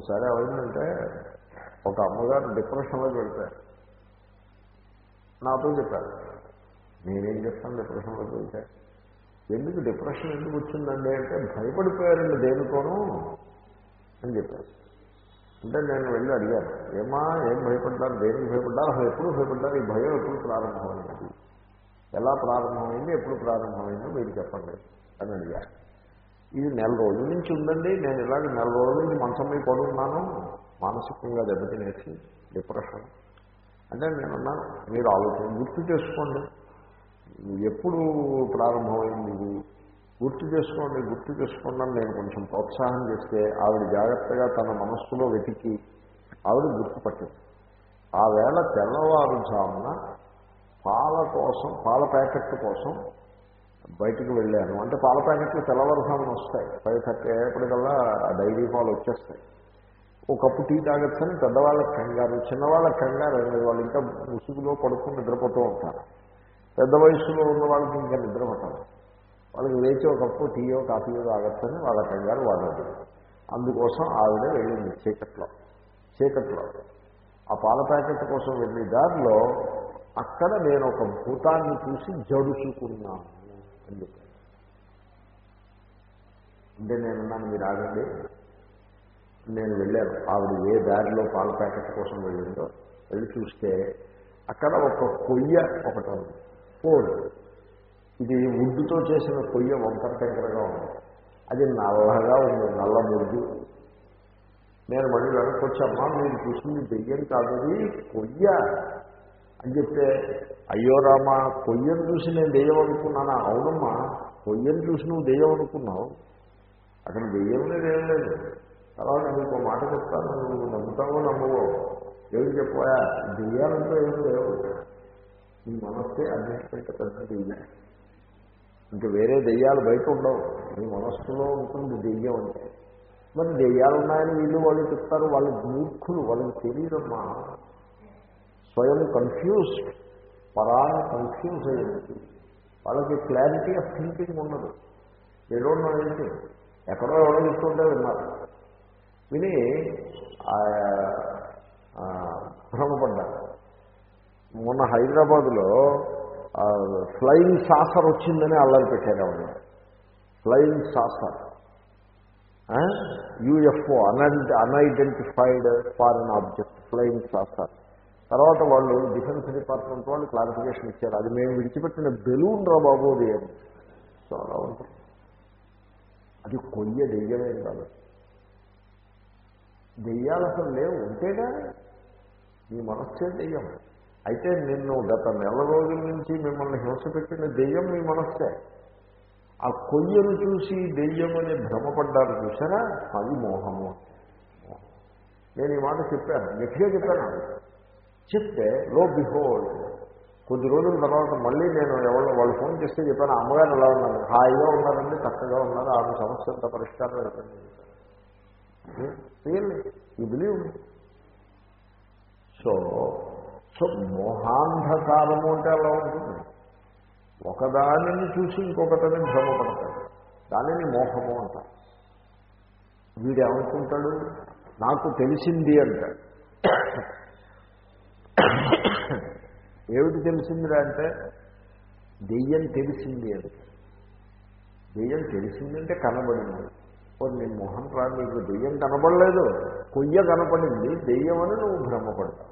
ఒకసారి ఏమైందంటే ఒక అమ్మగారు డిప్రెషన్లోకి వెళ్తారు నాతో చెప్పారు. నేనేం చెప్తాను డిప్రెషన్లోకి వెళ్తే ఎందుకు డిప్రెషన్ ఎందుకు వచ్చిందండి అంటే భయపడిపోయారండి దేనితోనూ అని చెప్పారు. అంటే నేను వెళ్ళి అడిగాను ఏమా ఏం భయపడ్డారు దేనికి భయపడ్డారు అసలు ఎప్పుడు భయపడ్డారు? ఈ భయం ఎప్పుడు ప్రారంభమైంది? ఎలా ప్రారంభమైంది? ఎప్పుడు ప్రారంభమైందో మీరు చెప్పండి అని అడిగారు. ఇది నెల రోజుల నుంచి ఉందండి. నేను ఇలాగ నెల రోజుల నుంచి మంచం మీద పడున్నాను. మానసికంగా దెబ్బతినేసి డిప్రెషన్. అంటే నేనున్నాను మీరు ఆలోచన గుర్తు చేసుకోండి. ఎప్పుడు ప్రారంభమైంది ఇది? గుర్తు చేసుకోండి గుర్తు చేసుకోండి అని నేను కొంచెం ప్రోత్సాహం చేస్తే ఆవిడ జాగ్రత్తగా తన మనస్సులో వెతికి ఆవిడ గుర్తుపట్టింది ఆ వేళ తెల్లవారుజామున పాల కోసం పాల ప్యాకెట్ కోసం బయటికి వెళ్ళాను. అంటే పాల ప్యాకెట్లు తెల్లవారుజామున వస్తాయి. ఫైవ్ థర్టీ అయ్యేప్పటికల్లా ఆ డైరీ పాలు వచ్చేస్తాయి. ఒక కప్పు టీ తాగొచ్చని పెద్దవాళ్ళకి కంగారు. చిన్నవాళ్ళకి కంగారు లేదు. వాళ్ళు ఇంకా ముసుగులో పడుకుని నిద్రపోతూ ఉంటారు. పెద్ద వయసులో ఉన్న వాళ్ళకి ఇంకా నిద్ర వాళ్ళకి లేచి ఒక కప్పు టీయో కాఫీయో తాగొచ్చని వాళ్ళ కంగారు వాళ్ళది. అందుకోసం ఆవిడ వెళ్ళింది చీకట్లో. చీకట్లో. ఆ పాల ప్యాకెట్ కోసం వెళ్ళి దారిలో అక్కడ నేను ఒక భూతాన్ని చూసి జడుచుకున్నాను. అని చెప్పాను అంటే నేనున్నాను మీరు ఆగండి. నేను వెళ్ళాను. ఆవిడ ఏ దారిలో పాల ప్యాకెట్ కోసం వెళ్ళిందో వెళ్ళి చూస్తే అక్కడ ఒక కొయ్య ఒకటి ఉంది. ఫోన్ ఇది వుడ్తో చేసిన కొయ్య వంకర టెంకరగా ఉంది. అది నల్లగా ఉంది నల్ల ముద్దు. నేను మళ్ళీ వెనక్కి వచ్చామ్మా మీరు చూసింది దెయ్యం కాదు కొయ్య. అని చెప్తే అయ్యో రామా కొయ్యను చూసి నేను దెయ్యం అనుకున్నానా? అవునమ్మా కొయ్యను చూసి నువ్వు దెయ్యం అనుకున్నావు. అక్కడ దెయ్యం లేదు ఏం లేదు. తర్వాత నీకు ఒక మాట చెప్తాను నువ్వు నమ్ముతావో నమ్మవో? ఏమి చెప్పాయా దెయ్యాలంటే ఏం లేవు. నీ మనస్సే అన్నిటికంటే పెద్ద దెయ్యం. ఇంకా వేరే దెయ్యాలు బయట ఉండవు. నీ మనస్సులో ఉంటుంది దెయ్యం అంటే. మరి దెయ్యాలు ఉన్నాయని వీళ్ళు వాళ్ళు చెప్తారు వాళ్ళ మూర్ఖులు వాళ్ళకి తెలియదమ్మా స్వయం కన్ఫ్యూజ్డ్ పరాన్ని కన్ఫ్యూజ్ అయ్యింది వాళ్ళకి క్లారిటీ ఆఫ్ థింకింగ్ ఉండదు. ఏదో ఏంటి ఎక్కడో ఎవరో చెప్తుంటే విన్నారు. విని భ్రమపడ్డారు. మొన్న హైదరాబాద్లో ఫ్లయింగ్ సాసర్ వచ్చిందని అల్లరి పెట్టారు ఆవిడ. Flying saucer UFO un unidentified foreign object flying saucer తర్వాత వాళ్ళు డిఫెన్స్ డిపార్ట్మెంట్ వాళ్ళు క్లారిఫికేషన్ ఇచ్చారు. అది మేము విడిచిపెట్టిన బెలూన్ రా బాబు అది. అని సో అలా ఉంటుంది. అది కొయ్య దెయ్యమేం కాదు. దెయ్యాలు అసలు లేవు. ఉంటేగా మీ మనస్సే దెయ్యం. అయితే నిన్ను గత నెల రోజుల నుంచి మిమ్మల్ని హింస పెట్టిన దెయ్యం మీ మనస్సే. ఆ కొయ్యను చూసి దెయ్యం అని భ్రమపడ్డారు చూసారా? అది మోహము. నేను ఈ మాట చెప్పాను. గట్టిగా చెప్పాను. చెప్తే లో బిహోల్డ్. కొద్ది రోజుల తర్వాత మళ్ళీ నేను ఎవరు వాళ్ళు ఫోన్ చేస్తే చెప్పాను అమ్మగారు ఎలా ఉన్నారు? హాయిగా ఉన్నారండి చక్కగా ఉన్నారు ఆమె సమస్య పరిష్కారం అవుతుంది ఈ బిలీవ్ సో సో మోహాంధకారము అంటే అలా ఉంటుంది. ఒకదానిని చూసి ఇంకొకటిని భ్రమపడతాడు. దానిని మోహము అంటారు. వీడేమనుకుంటాడు? నాకు తెలిసింది అంటాడు. ఏమిటి తెలిసిందిరా అంటే దెయ్యం తెలిసింది అని దెయ్యం తెలిసిందంటే కనబడింది. కొన్ని మొహం రాదు నీకు దెయ్యం కనబడలేదు. కొయ్య కనపడింది దెయ్యం అని నువ్వు భ్రమపడతావు.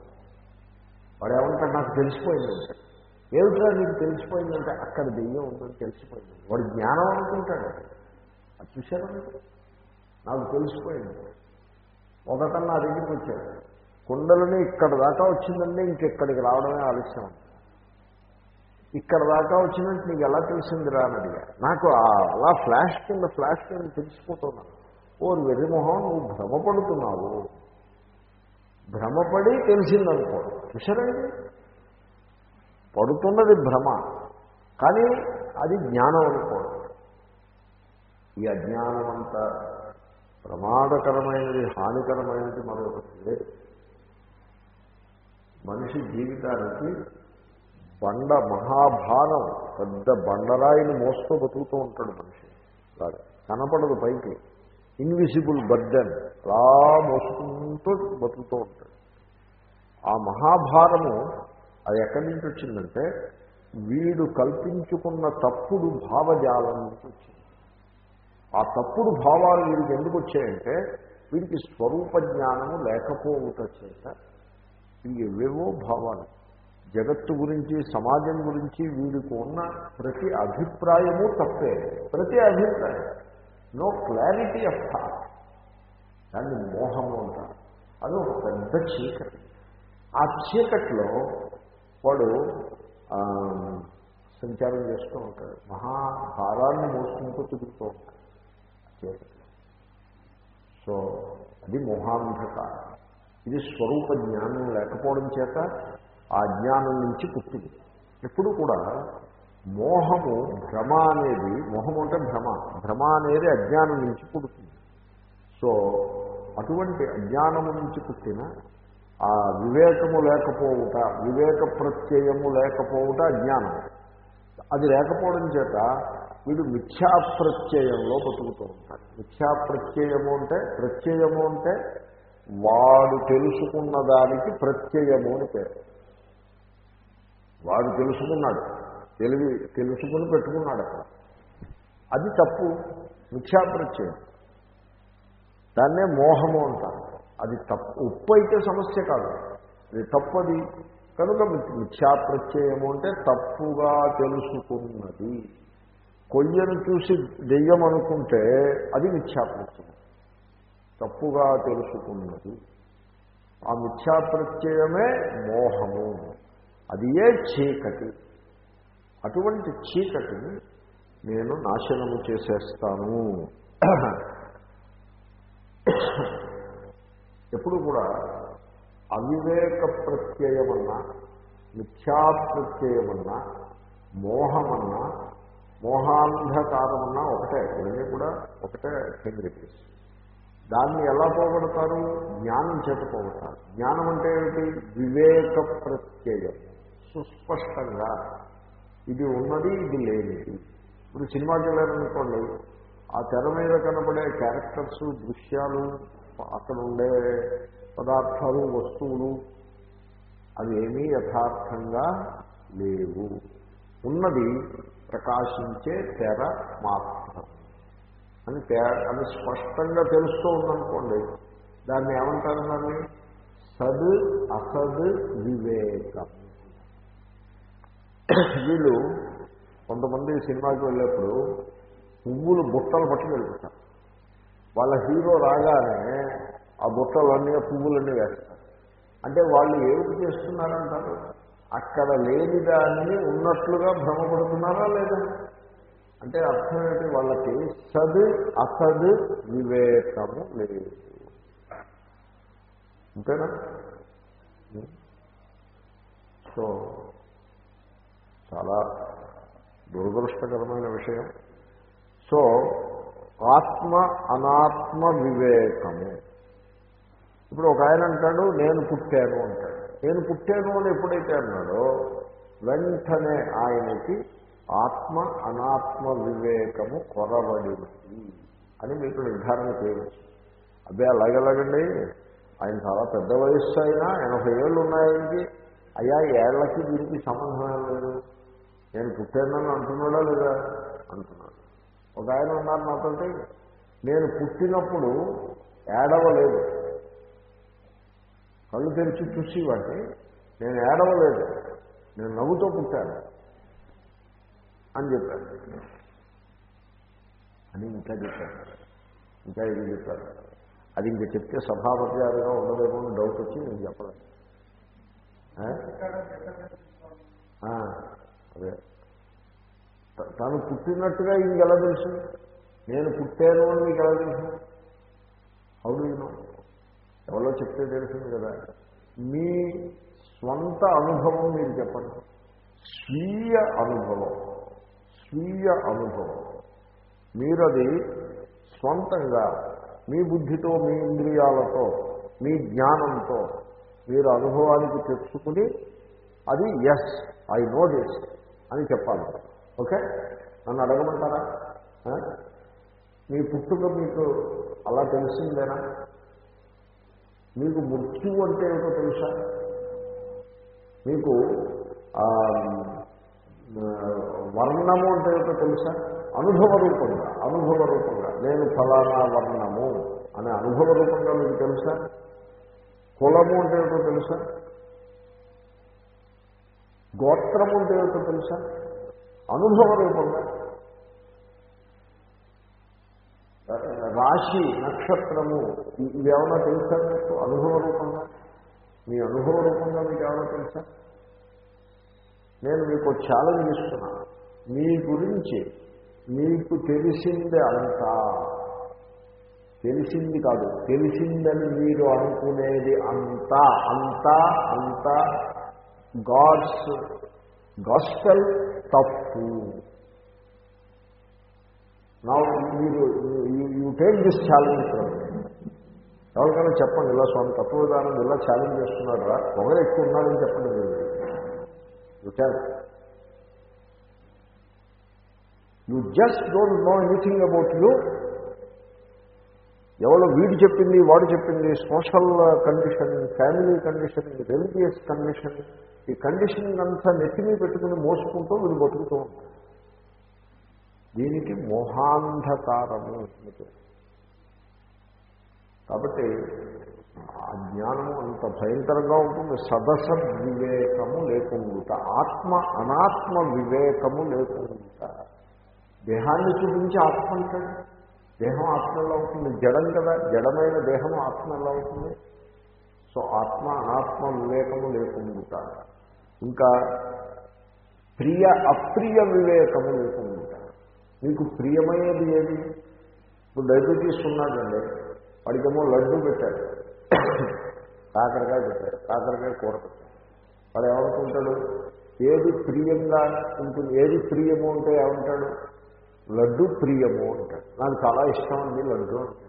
వాడు ఏమంటాడు నాకు తెలిసిపోయింది అంటాడు ఏమిట్రా నీకు తెలిసిపోయిందంటే అక్కడ దెయ్యం ఉందని తెలిసిపోయింది. వాడు జ్ఞానం అనుకుంటాడు. అది చూశారా నాకు తెలిసిపోయింది. ఒకతను నా దగ్గరికి వచ్చాడు. కుండలని ఇక్కడ దాకా వచ్చిందంటే ఇంకెక్కడికి రావడమే ఆలస్యం. ఇక్కడ దాకా వచ్చినట్టు నీకు ఎలా తెలిసిందిరా అని అడిగా. నాకు అలా ఫ్లాష్ కింద ఫ్లాష్ కింద తెలిసిపోతున్నాను ఓ వెర్రిమొహం నువ్వు భ్రమపడుతున్నావు. భ్రమపడి తెలిసిందనుకో. చూసారండి పడుతున్నది భ్రమ. కానీ అది జ్ఞానం అనుకోవడం ఈ అజ్ఞానం అంతా ప్రమాదకరమైనది హానికరమైనది మరొకటి లేదు. మనిషి జీవితానికి బండ మహాభారం పెద్ద బండరాయిని మోస్తూ బతుకుతూ ఉంటాడు మనిషి. అలాగే కనపడదు పైకి. ఇన్విజిబుల్ బర్డెన్ అలా మోసుకుంటూ బతుకుతూ ఉంటాడు. ఆ మహాభారము అది ఎక్కడి నుంచి వచ్చిందంటే వీడు కల్పించుకున్న తప్పుడు భావజాలం నుంచి వచ్చింది. ఆ తప్పుడు భావాలు వీడికి ఎందుకు వచ్చాయంటే వీడికి స్వరూప జ్ఞానము లేకపోవుట చేత ఇవి భావాలు. జగత్తు గురించి సమాజం గురించి వీడికి ఉన్న ప్రతి అభిప్రాయము తప్పే. ప్రతి అభిప్రాయం. నో క్లారిటీ ఆఫ్ థాట్ దాన్ని మోహము అంటారు. అది ఒక పెద్ద చీకటి. ఆ చీకట్లో వాడు సంచారం చేస్తూ ఉంటాడు. మహాభారాన్ని మోసుకుంటూ తిరుగుతూ ఉంటాడు. చీకట్లో. సో అది మోహాంధకారం. ఇది స్వరూప జ్ఞానం లేకపోవడం చేత ఆ జ్ఞానం నుంచి పుట్టింది. ఎప్పుడు కూడా మోహము భ్రమ అనేది మోహము అంటే భ్రమ భ్రమ అనేది అజ్ఞానం నుంచి పుడుతుంది. సో అటువంటి అజ్ఞానము నుంచి పుట్టిన ఆ వివేకము లేకపోవుట వివేక ప్రత్యయము లేకపోవుట అజ్ఞానం. అది లేకపోవడం చేత వీడు మిథ్యాప్రత్యయంలో బతుకుతూ ఉంటాడు. మిథ్యాప్రత్యయము అంటే ప్రత్యయము అంటే వాడు తెలుసుకున్న దానికి ప్రత్యయము అని పేరు. వాడు తెలుసుకున్నాడు. తెలివి తెలుసుకుని పెట్టుకున్నాడు అక్కడ. అది తప్పు. మిథ్యాప్రత్యయం. దాన్నే మోహము అంటారు. అది తప్పు. ఉప్పు అయితే సమస్య కాదు. అది తప్పది. కనుక మిథ్యాప్రత్యయము అంటే తప్పుగా తెలుసుకున్నది. కొయ్యను చూసి దెయ్యం అనుకుంటే అది మిథ్యాప్రత్యయం. తప్పుగా తెలుసుకున్నది. ఆ మిథ్యాప్రత్యయమే మోహము. అది ఏ చీకటి? అటువంటి చీకటిని నేను నాశనము చేసేస్తాను. ఎప్పుడు కూడా అవివేక ప్రత్యయమన్నా మిథ్యాప్రత్యయమన్నా మోహమన్నా మోహాంధకారమన్నా ఒకటే. ఇవన్నీ కూడా ఒకటే కేంద్రీకరిస్తుంది దాన్ని ఎలా పోగొడతారు? జ్ఞానం చేత పోగొడతారు. జ్ఞానం అంటే ఏమిటి? వివేక ప్రత్యయం. సుస్పష్టంగా. ఇది ఉన్నది ఇది లేనిది. ఇప్పుడు సినిమాకి వెళ్ళారనుకోండి ఆ తెర మీద కనబడే క్యారెక్టర్స్ దృశ్యాలు అక్కడ ఉండే పదార్థాలు వస్తువులు అవి ఏమీ యథార్థంగా లేవు. ఉన్నది ప్రకాశించే తెర మాత్రం. అని అది స్పష్టంగా తెలుస్తూ ఉందనుకోండి. దాన్ని ఏమంటారు సద్ అసద్ వివేకం. వీళ్ళు కొంతమంది సినిమాకి వెళ్ళేప్పుడు పువ్వులు బుట్టలు పట్టుకు వెళ్ళిపోతారు వాళ్ళ హీరో రాగానే ఆ బుట్టలన్నీ ఆ పువ్వులన్నీ వేస్తారు. అంటే వాళ్ళు ఏమిటి చేస్తున్నారంటారు? అక్కడ లేని దాన్ని ఉన్నట్లుగా భ్రమపడుతున్నారా లేదా? అంటే అర్థం ఏంటి? వాళ్ళకి సద్ అసద్ వివేకము లేదు. అంతేనా? సో చాలా దురదృష్టకరమైన విషయం. సో ఆత్మ అనాత్మ వివేకము. ఇప్పుడు ఒక ఆయన అంటాడు నేను పుట్టాను అంటాడు. నేను పుట్టాను అని ఎప్పుడైతే అన్నాడో వెంటనే ఆయనకి ఆత్మ అనాత్మ వివేకము కొరబడింది అని మీకు నిర్ధారణ చేయవచ్చు అదే అలాగెలాగండి? ఆయన చాలా పెద్ద వయస్సు అయినా ఎనభై ఏళ్ళు ఉన్నాయండి. అయ్యా ఏళ్ళకి దీనికి సంబంధం లేదు. నేను పుట్టానని అంటున్నాడా లేదా? అంటున్నాడు. ఒక ఆయన ఉన్నారు నాతోటి. నేను పుట్టినప్పుడు ఏడవలేదు. కళ్ళు తెరిచి చూసేవాడిని నేను ఏడవలేదు. నేను నవ్వుతో పుట్టాను. అని చెప్పారు. అని ఇంకా చెప్పారు. ఇంకా ఇది చెప్పారు? అది ఇంకా చెప్తే సభాపతిగారుగా ఉండదేమో అని డౌట్ వచ్చి నేను చెప్పలేదు. అదే. తను పుట్టినట్టుగా ఇంకెలా తెలుసు? నేను పుట్టాను అని మీకు ఎలా తెలుసు? అవును నేను ఎవరో చెప్తే తెలిసింది కదా. మీ స్వంత అనుభవం మీరు చెప్పండి. స్వీయ అనుభవం. స్వీయ అనుభవం. మీరది స్వంతంగా మీ బుద్ధితో మీ ఇంద్రియాలతో మీ జ్ఞానంతో మీరు అనుభవానికి తెచ్చుకుని అది ఎస్ ఐ నో దిస్ అని చెప్పాలి. ఓకే? నన్ను అడగమంటారా? మీ పుట్టుక మీకు అలా తెలిసిందేనా? మీకు మృత్యువు అంటే ఏమిటో తెలుసా? మీకు వర్ణము అంటే ఏమిటో తెలుసా? అనుభవ రూపంగా అనుభవ రూపంగా. నేను ఫలానా వర్ణము అనే అనుభవ రూపంగా మీకు తెలుసా? కులము అంటే ఏమిటో తెలుసా? గోత్రము అంటే ఏమిటో తెలుసా? అనుభవ రూపంగా. రాశి నక్షత్రము ఇవి ఏమైనా తెలుసా మీకు? అనుభవ రూపంగా? మీ అనుభవ రూపంగా మీకు ఏమైనా తెలుసా? నేను మీకు ఛాలెంజ్ ఇస్తున్నాను మీ గురించి మీకు తెలిసింది అంతా. తెలిసింది కాదు. తెలిసిందని మీరు అనుకునేది అంతా అంతా అంతా గాడ్స్ గాస్టల్ తప్పు. నా మీరు యూ టేక్ దిస్ ఛాలెంజ్ ఎవరికైనా చెప్పండి ఇలా స్వామి తత్వ విధానం ఇలా ఛాలెంజ్ చేస్తున్నారా రా. ఎక్కువ ఉన్నారని చెప్పండి మీరు. You tell you just don't know anything about you ఎవరో వీడు చెప్పింది వాడు చెప్పింది social condition family condition religious condition ఈ కండిషన్ అంతా నెత్తిని పెట్టుకుని మోసుకుంటూ వీడు బతుకుతూ ఉంటాడు. దీనికి మోహాంధకారము కాబట్టి ఆ జ్ఞానము అంత భయంకరంగా ఉంటుంది. సదసద్ వివేకము లేకుండా ఆత్మ అనాత్మ వివేకము లేకుండా దేహాన్ని చూపించి ఆత్మ అంటాడు దేహం ఆత్మలో అవుతుంది జడం కదా. జడమైన దేహం ఆత్మలో అవుతుంది సో ఆత్మ అనాత్మ వివేకము లేకుండా ఇంకా ప్రియ అప్రియ వివేకము లేకుండా మీకు ప్రియమైనది ఏది? ఇప్పుడు డయాబెటీస్ ఉన్నాడండి. వాడికేమో లడ్డు పెట్టాడు. కాకరకాయ పెట్టాడు కాకరకాయ కూర పెట్టాడు వాడు ఏమనుకుంటాడు? ఏది ప్రియంగా ఉంటుంది ఏది ప్రియము అంటే ఏమంటాడు? లడ్డు ప్రియము అంటాడు. నాకు చాలా ఇష్టం అండి లడ్డు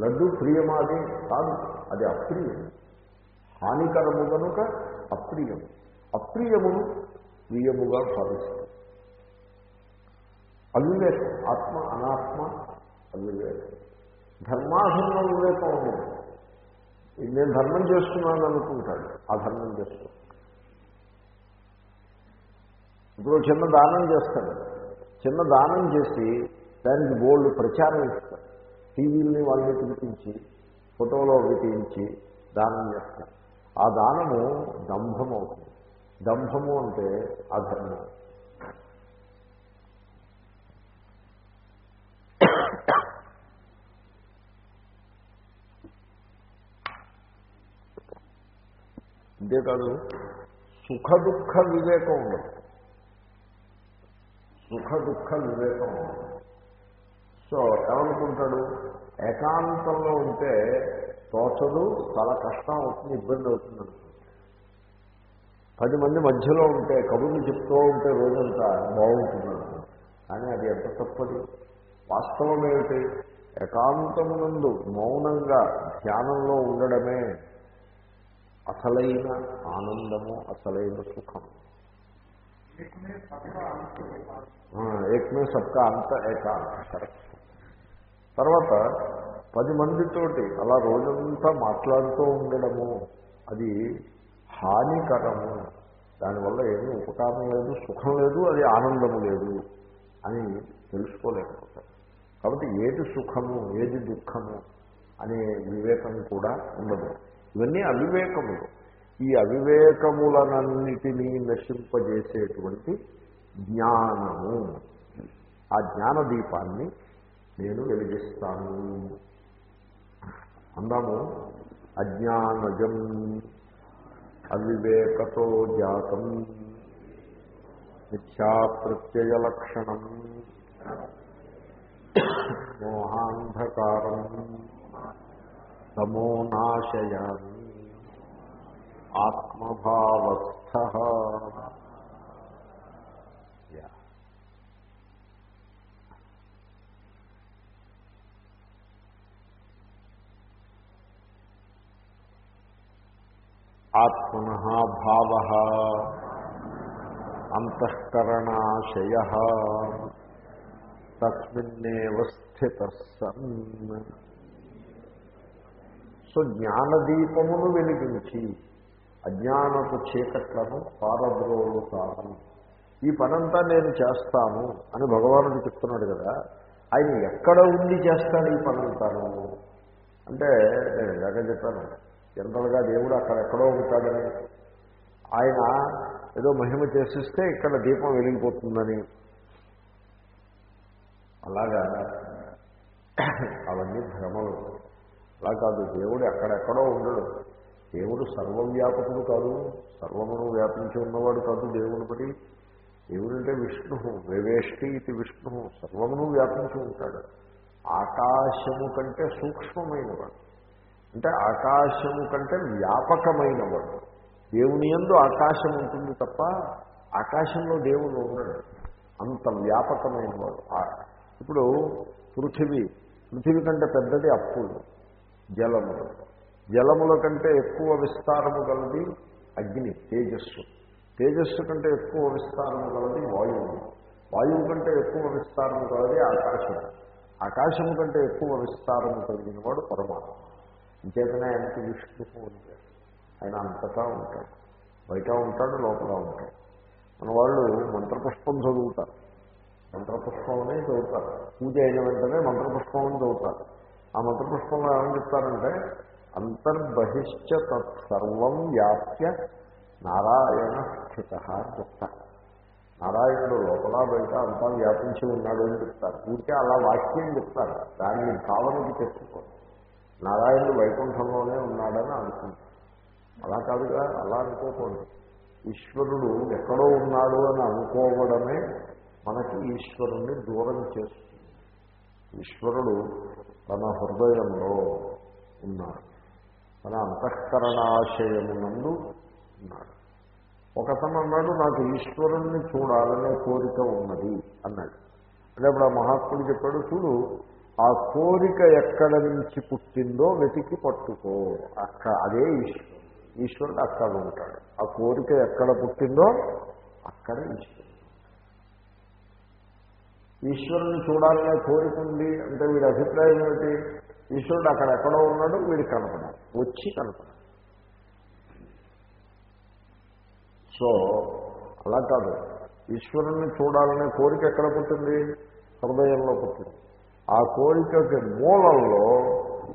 లడ్డు ప్రియమాది కాదు. అది అప్రియం. హానికరము కనుక అప్రియము అప్రియమును ప్రియముగా భావిస్తాడు అవివేకం ఆత్మ అనాత్మ అవివేకం ధర్మాధర్మ వివేకం ఉండదు నేను ధర్మం చేస్తున్నాను అనుకుంటాడు. ఆ ధర్మం చేస్తాను ఇప్పుడు చిన్న దానం చేస్తాడు. చిన్న దానం చేసి దానికి బోల్డ్ ప్రచారం ఇస్తాడు. టీవీలని వాళ్ళని పిలిపించి ఫోటోలో అవి తీయించి దానం చేస్తాడు. ఆ దానము దంభం అవుతుంది దంభము అంటే అధర్మం. అంతేకాదు సుఖ దుఃఖ వివేకం ఉండదు సుఖ దుఃఖ వివేకం ఉండదు సో ఏమనుకుంటాడు? ఏకాంతంలో ఉంటే తోచదు చాలా కష్టం అవుతుంది ఇబ్బంది అవుతుంది పది మంది మధ్యలో ఉంటే కబుర్లు చెప్తూ ఉంటే రోజంతా బాగుంటుంది కానీ అది ఎంత తప్పది? వాస్తవం ఏమిటి? ఏకాంతం నందు మౌనంగా ధ్యానంలో ఉండడమే అసలైన ఆనందము అసలైన సుఖం. ఏకమే సబ్కా అంత ఏకాంత కరెక్ట్. తర్వాత పది మందితోటి అలా రోజంతా మాట్లాడుతూ ఉండడము అది హానికరము. దానివల్ల ఏమీ ఉపకారం లేదు సుఖం లేదు అది ఆనందము లేదు అని తెలుసుకోలేకపోతారు. కాబట్టి ఏది సుఖము ఏది దుఃఖము అనే వివేకం కూడా ఉండదు. ఇవన్నీ అవివేకములు. ఈ అవివేకములనన్నిటినీ నశింపజేసేటువంటి జ్ఞానము. ఆ జ్ఞానదీపాన్ని నేను వెలిగిస్తాను. అందాము అజ్ఞానజం అవివేకతో జాతం మిథ్యాప్రత్యయలక్షణం మోహాంధకారం. తమో నాశయామి. ఆత్మభావస్థ. ఆత్మన భావ. అంతఃకరణాశయ. తస్మిన్నేవ స్థిత సన్ సో జ్ఞానదీపమును వెలిగించి అజ్ఞానపు చీకట్లను పారద్రోలుతాను. ఈ పనంతా నేను చేస్తాను అని భగవానుడు చెప్తున్నాడు కదా ఆయన ఎక్కడ ఉండి చేస్తాడు ఈ పనంతాను? అంటే నేను ఇలాగ చెప్పాను జనరల్గా దేవుడు అక్కడ ఎక్కడో ఉంటాడని. ఆయన ఏదో మహిమ చేసిస్తే ఇక్కడ దీపం వెలిగిపోతుందని. అలాగా అవన్నీ భ్రమలు. అలా కాదు దేవుడు ఎక్కడెక్కడో ఉండడు. దేవుడు సర్వవ్యాపకుడు కాదు సర్వమును వ్యాపించి ఉన్నవాడు కాదు దేవుని పడి దేవుడు అంటే విష్ణు వివేష్టి ఇది విష్ణు సర్వమును వ్యాపించి ఉంటాడు. ఆకాశము కంటే సూక్ష్మమైనవాడు. అంటే ఆకాశము కంటే వ్యాపకమైనవాడు. దేవుని ఎందు ఆకాశం ఉంటుంది తప్ప ఆకాశంలో దేవుడు ఉండడు. అంత వ్యాపకమైనవాడు. ఇప్పుడు పృథివీ పృథివీ కంటే పెద్దది అప్పులు. జలములు. జలముల కంటే ఎక్కువ విస్తారము గలది అగ్ని తేజస్సు. తేజస్సు కంటే ఎక్కువ విస్తారము గలది వాయువు. వాయువు కంటే ఎక్కువ విస్తారము గలది ఆకాశం ఆకాశము కంటే ఎక్కువ విస్తారము కలిగిన వాడు పరమాత్మ. ఇంకేతనే ఆయనకి విష్ణుకు ఉంటాడు ఆయన అంతటా ఉంటాడు. బయట ఉంటాడు లోపల ఉంటాడు. మన వాళ్ళు మంత్రపుష్పం చదువుతారు. మంత్రపుష్పం అనే చదువుతారు. పూజ అయిన వెంటనే మంత్రపుష్పం అని చదువుతారు. ఆ మంత్రపుష్పంలో ఏమని చెప్తారంటే అంతర్బహిష్ట తత్సర్వం వ్యాప్య నారాయణ స్థిత అని చెప్తారు నారాయణుడు లోపల బయట అంతా వ్యాపించి ఉన్నాడు అని చెప్తారు. ఊరికే అలా వాక్యం చెప్తారు. దాన్ని భావనకి తెచ్చుకోండి నారాయణుడు వైకుంఠంలోనే ఉన్నాడని అనుకుంటారు. అలా కాదుగా అలా అనుకోకూడదు. ఈశ్వరుడు ఎక్కడో ఉన్నాడు అని అనుకోవడమే మనకి ఈశ్వరుణ్ణి దూరం చేస్తుంది. ఈశ్వరుడు తన హృదయంలో ఉన్నాడు. తన అంతఃకరణాశయమునందు ఉన్నాడు. ఒకతను అన్నాడు నాకు ఈశ్వరుణ్ణి చూడాలనే కోరిక ఉన్నది అన్నాడు. అంటే ఇప్పుడు ఆ మహాత్ముడు చెప్పాడు చూడు ఆ కోరిక ఎక్కడ నుంచి పుట్టిందో వెతికి పట్టుకో. అక్క అదే ఈశ్వరుడు. ఈశ్వరుడు అక్కడ ఉంటాడు. ఆ కోరిక ఎక్కడ పుట్టిందో అక్కడ ఈశ్వరుడు. ఈశ్వరుని చూడాలనే కోరిక ఉంది అంటే వీడి అభిప్రాయం ఏమిటి? ఈశ్వరుడు అక్కడ ఎక్కడో ఉన్నాడు వీడికి కనపడాలి వచ్చి కనపడాలి సో అలా కాదు. ఈశ్వరుణ్ణి చూడాలనే కోరిక ఎక్కడ పుట్టింది? హృదయంలో పుట్టింది. ఆ కోరికకి మూలంలో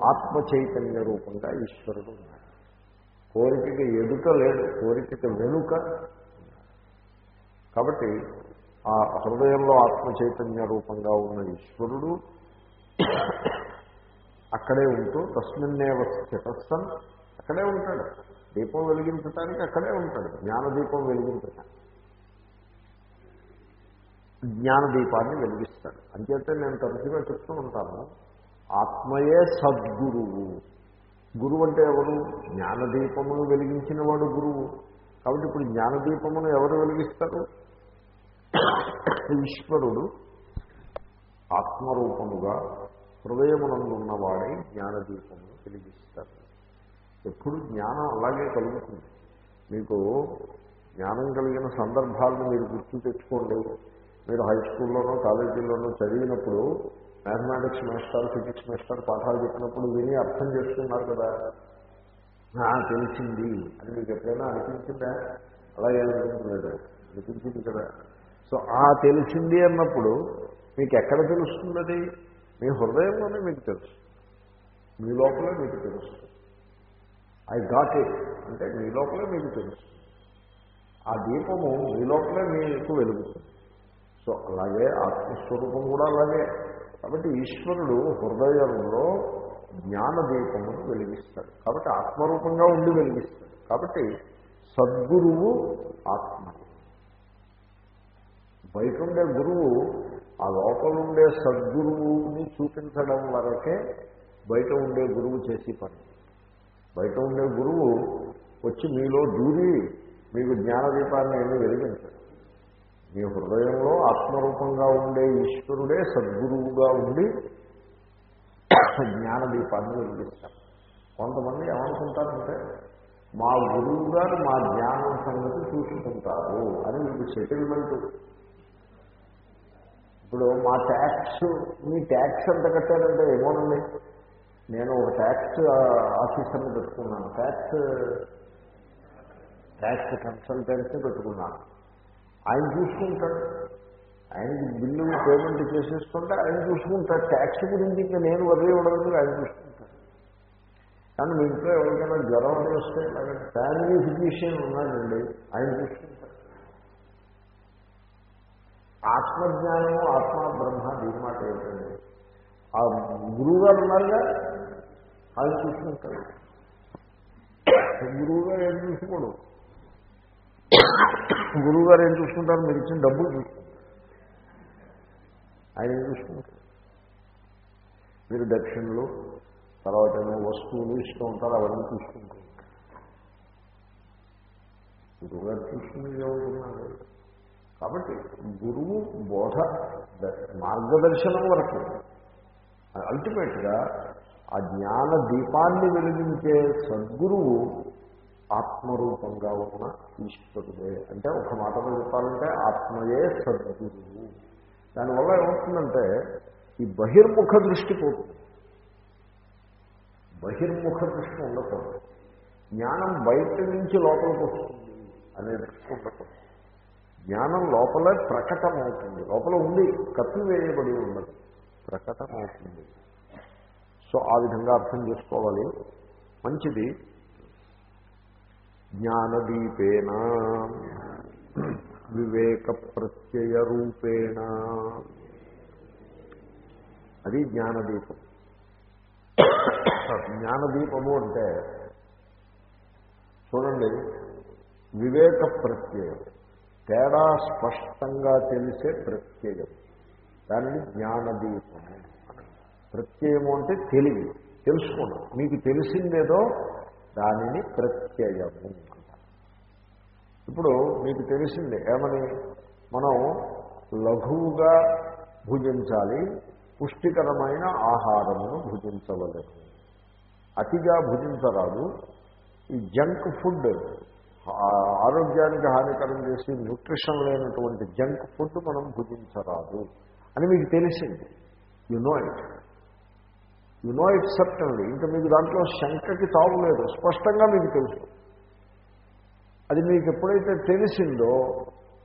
ఆత్మ చైతన్య రూపంగా ఈశ్వరుడు ఉన్నాడు. కోరికకి ఎదుక లేదు కోరికకి వెనుక కాబట్టి ఆ హృదయంలో ఆత్మ చైతన్య రూపంగా ఉన్న ఈశ్వరుడు అక్కడే ఉంటూ తస్మిన్నేవ స్థితస్థన్ అక్కడే ఉంటాడు. దీపం వెలిగించటానికి అక్కడే ఉంటాడు. జ్ఞానదీపం వెలిగించటానికి. జ్ఞానదీపాన్ని వెలిగిస్తాడు. అంచేతే నేను తరచుగా చెప్తూ ఉంటాను ఆత్మయే సద్గురువు. గురువు అంటే ఎవరు? జ్ఞానదీపమును వెలిగించిన వాడు గురువు. కాబట్టి ఇప్పుడు జ్ఞానదీపమును ఎవరు వెలిగిస్తారు? ఈశ్వరుడు ఆత్మరూపముగా హృదయమునందున్నవాడై జ్ఞానదీపమును కలిగిస్తారు ఎప్పుడు జ్ఞానం అలాగే కలుగుతుంది. మీకు జ్ఞానం కలిగిన సందర్భాలను మీరు గుర్తు తెచ్చుకోండి. మీరు హై స్కూల్లోనో కాలేజీల్లోనో చదివినప్పుడు మ్యాథమెటిక్స్ మాస్టర్ ఫిజిక్స్ మాస్టర్ పాఠాలు చెప్పినప్పుడు విని అర్థం చేసుకున్నారు కదా. తెలిసింది అని మీకు ఎప్పుడైనా అనిపించిందా? అలా ఏమనిపించలేదు అనిపించింది కదా. సో ఆ తెలిసింది అన్నప్పుడు మీకు ఎక్కడ తెలుస్తుంది అది మీ హృదయంలోనే మీకు తెలుసు. మీ లోపలే మీకు తెలుసు. ఐ గాట్ ఇట్ అంటే మీ లోపలే మీకు తెలుస్తుంది ఆ దీపము మీ లోపలే మీకు వెలుగుతుంది. సో అలాగే ఆత్మస్వరూపం కూడా అలాగే. కాబట్టి ఈశ్వరుడు హృదయంలో జ్ఞానదీపమును వెలిగిస్తాడు. కాబట్టి ఆత్మరూపంగా ఉండి వెలిగిస్తాడు. కాబట్టి సద్గురువు ఆత్మ. బయట ఉండే గురువు ఆ లోపల ఉండే సద్గురువుని చూపించడం వరకే బయట ఉండే గురువు చేసి పని. బయట ఉండే గురువు వచ్చి మీలో దూరి మీకు జ్ఞానదీపాన్ని ఏమీ వెలిగించడు. మీ హృదయంలో ఆత్మరూపంగా ఉండే ఈశ్వరుడే సద్గురువుగా ఉండి జ్ఞానదీపాన్ని వెలిగిస్తారు కొంతమంది ఏమనుకుంటారంటే మా గురువు గారు మా జ్ఞానం సంగతి చూసుకుంటారు అని మీకు సెటిల్మెంట్ ఇప్పుడు మా ట్యాక్స్ మీ ట్యాక్స్ ఎంత కట్టారంటే ఏమోనండి. నేను ఒక ట్యాక్స్ ఆఫీసర్ని పెట్టుకున్నాను. ట్యాక్స్ ట్యాక్స్ కన్సల్టెంట్ని పెట్టుకున్నాను. ఆయన చూసుకుంటాడు. ఆయనకి బిల్లు పేమెంట్ చేసేసుకుంటే ఆయన చూసుకుంటాడు. ట్యాక్స్ గురించి ఇంకా నేను వదిలి ఉండదు ఆయన చూసుకుంటాడు. కానీ మీ ఇంట్లో ఎవరికైనా జ్వరం అని వస్తే ఫ్యామిలీ ఫిజిషియన్ ఉన్నాడండి. ఆయన చూసుకుంటాడు. ఆత్మజ్ఞానము ఆత్మ బ్రహ్మ దీని మాట ఏంటండి ఆ గురువుగారు ఉన్నారుగా? ఆయన చూసుకుంటాడు గురువుగారు ఏం చూసుకోడు? గురువుగారు ఏం చూసుకుంటారు? మీరు ఇచ్చిన డబ్బులు చూసుకుంటారు ఆయన ఏం చూసుకుంటారు? మీరు దక్షిణలు తర్వాత ఏమో వస్తువులు ఇస్తూ ఉంటారు అవన్నీ చూసుకుంటూ ఉంటారు గురువు గారు చూసుకునేది కాబట్టి గురువు బోధ మార్గదర్శనం వరకు. అల్టిమేట్గా ఆ జ్ఞాన దీపాన్ని వెలిగించే సద్గురువు ఆత్మరూపంగా ఉన్న ఈశ్వరుడే. అంటే ఒక మాటలో చెప్పాలంటే ఆత్మయే సద్గురువు. దానివల్ల ఏమవుతుందంటే ఈ బహిర్ముఖ దృష్టి పోతుంది. బహిర్ముఖ దృష్టి ఉండకూడదు. జ్ఞానం బయట నుంచి లోపలికి వస్తుంది అనే దృష్టి ఉండకూడదు. జ్ఞానం లోపల ప్రకటమవుతుంది. లోపల ఉంది కప్పివేయబడి ఉండదు ప్రకటమవుతుంది. సో ఆ విధంగా అర్థం చేసుకోవాలి. మంచిది. జ్ఞానదీపేన వివేక ప్రత్యయ రూపేణ అది జ్ఞానదీపం. జ్ఞానదీపము అంటే చూడండి వివేక ప్రత్యయం తేడా స్పష్టంగా తెలిసే ప్రత్యయం. దానిని జ్ఞానదీపము ప్రత్యయము అంటే తెలివి. తెలుసుకోండి మీకు తెలిసిందేదో దానిని ప్రత్యయము ఇప్పుడు మీకు తెలిసిందే ఏమని? మనం లఘువుగా భుజించాలి పుష్టికరమైన ఆహారమును భుజించవలేదు. అతిగా భుజించరాదు. ఈ జంక్ ఫుడ్ ఆరోగ్యానికి హానికరం చేసి న్యూట్రిషన్ లేనటువంటి జంక్ ఫుడ్ మనం భుజించరాదు అని మీకు తెలిసింది. You know it you know it certainly ఇంకా మీకు దాంట్లో శంకకి తావులేదు స్పష్టంగా మీకు తెలుసు. అది మీకు ఎప్పుడైతే తెలిసిందో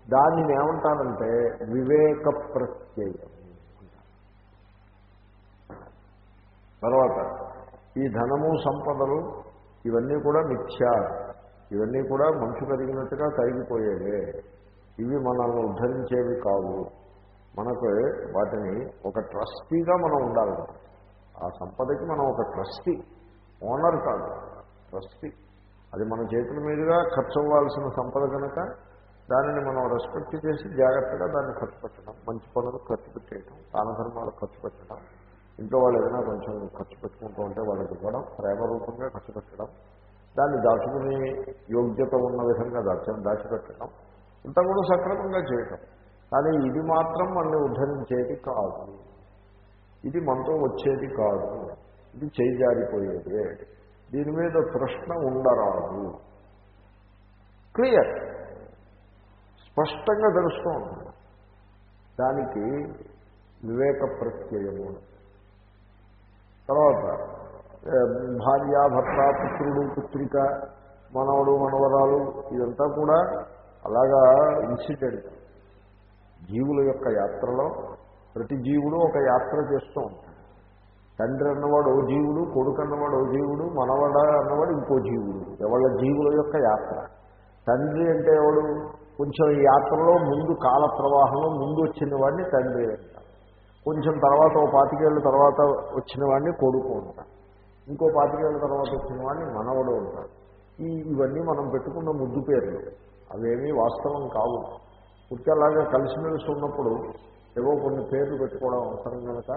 దానిని ఏమంటారంటే వివేక ప్రత్యయం తర్వాత ఈ ధనము సంపదలు ఇవన్నీ కూడా మిథ్యా ఇవన్నీ కూడా మంచు కరిగినట్టుగా కరిగిపోయేవే ఇవి మనల్ని ఉద్ధరించేవి కావు. మనకు వాటిని ఒక ట్రస్టీగా మనం ఉండాలి. ఆ సంపదకి మనం ఒక ట్రస్టీ ఓనర్ కాదు. ట్రస్టీ. అది మన చేతుల మీదుగా ఖర్చు అవ్వాల్సిన సంపద కనుక దానిని మనం రెస్పెక్ట్ చేసి జాగ్రత్తగా దాన్ని ఖర్చు పెట్టడం మంచి పనులకు ఖర్చు పెట్టేయడం దానధర్మాలు ఖర్చు పెట్టడం. ఇంట్లో వాళ్ళు ఏదైనా కొంచెం ఖర్చు పెట్టుకుంటూ ఉంటే వాళ్ళకి ఇవ్వడం ప్రేమ రూపంగా ఖర్చు పెట్టడం దాన్ని దాచుకునే యోగ్యత ఉన్న విధంగా దాచ దాచిపెట్టడం. ఇంత కూడా సక్రమంగా చేయటం. కానీ ఇది మాత్రం మనల్ని ఉద్ధరించేది కాదు. ఇది మనతో వచ్చేది కాదు. ఇది చేజారిపోయేదే దీని మీద ప్రశ్న ఉండరాదు. క్లియర్. స్పష్టంగా తెలుస్తూ ఉంటుంది. దానికి వివేక ప్రత్యయము. తర్వాత భార్య భర్త పుత్రుడు పుత్రిక మనవడు మనవరాలు ఇదంతా కూడా అలాగా ఇన్సిడెంట్. జీవుల యొక్క యాత్రలో ప్రతి జీవుడు ఒక యాత్ర చేస్తూ ఉంటాడు. తండ్రి అన్నవాడు ఓ జీవుడు కొడుకు అన్నవాడు ఓ జీవుడు మనవడ అన్నవాడు ఇంకో జీవుడు. ఎవళ్ళ జీవుల యొక్క యాత్ర. తండ్రి అంటే ఎవడు? కొంచెం ఈ యాత్రలో ముందు కాల ప్రవాహంలో ముందు వచ్చిన వాడిని తండ్రి అంటారు. కొంచెం తర్వాత ఓ పాతికేళ్ళ తర్వాత వచ్చిన వాడిని కొడుకు అంటారు. ఇంకో పాతికేళ్ళ తర్వాత వచ్చిన వాడిని మనవడు ఉంటారు ఈ ఇవన్నీ మనం పెట్టుకున్న ముద్దు పేర్లు. అవేమీ వాస్తవం కావు. అలాగా కలిసిమెలిసి ఉన్నప్పుడు ఏవో కొన్ని పేర్లు పెట్టుకోవడం అవసరం కనుక